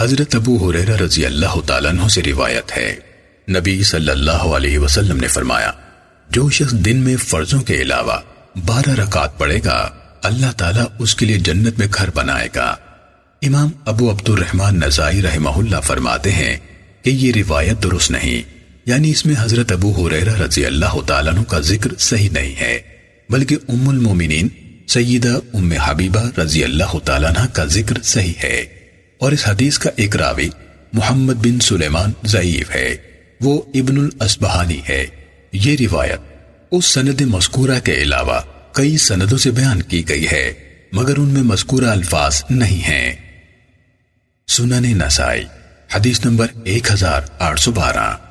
حضرت ابو حریرہ رضی اللہ تعالیٰ عنہ سے روایت ہے۔ نبی صلی اللہ علیہ وسلم نے فرمایا، جو شخص دن میں فرضوں کے علاوہ بارہ رکعت پڑے گا، اللہ تعالیٰ اس کے لیے جنت میں گھر بنائے گا۔ امام ابو عبد الرحمن نزائی رحمہ اللہ فرماتے ہیں کہ یہ روایت درست نہیں یعنی اس میں حضرت ابو حریرہ رضی اللہ تعالیٰ عنہ کا ذکر صحیح نہیں ہے، بلکہ ام المومنین سیدہ ام حبیبہ رضی اللہ تعالیٰ عنہ کا ذکر صحیح ہے۔ اور اس حدیث کا ایک راوی محمد بن سلیمان ضعیف ہے۔ وہ ابن الاسبہانی ہے۔ یہ روایت اس سند مذکورہ کے علاوہ کئی سندوں سے بیان کی گئی ہے، مگر ان میں مذکورہ الفاظ نہیں ہیں۔ سنن نسائی، حدیث نمبر ایک ہزار آٹھ سو بارہ۔